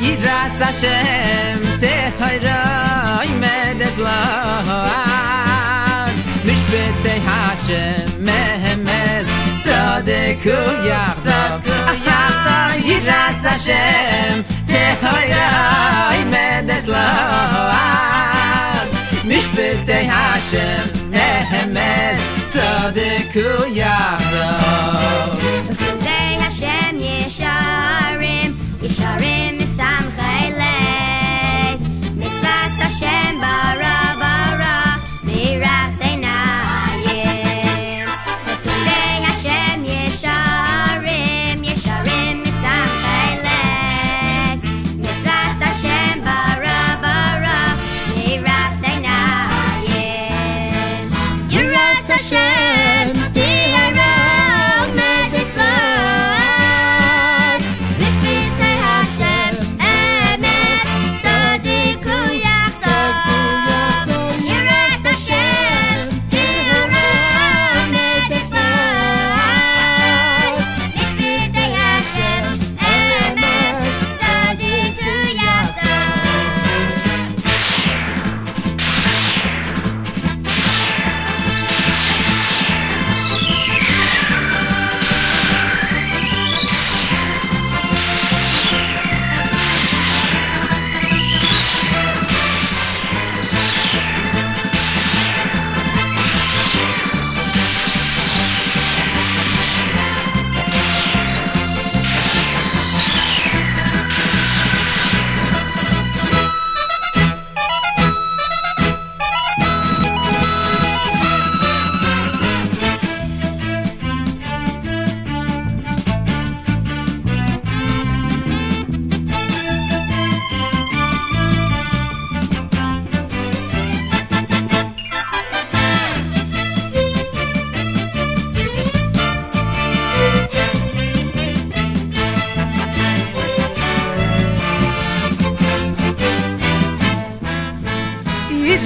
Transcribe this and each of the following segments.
yiras Hashem tehayra imedes load mishpetei Hashem mehemes tzadeku yachdav yiras Hashem tehayra imedes load mishpetei Hashem mehemes tzadeku yachdav Hashem Yesharim Yesharim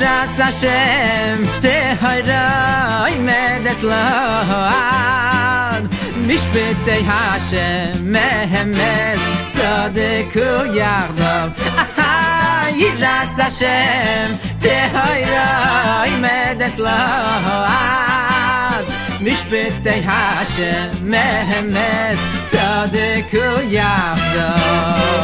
Das Hashem Te hoi roi me des Hashem Mehemes tzadeku ku yiras Hashem Te hoi roi me des Hashem Mehemes Tzode ku yagdov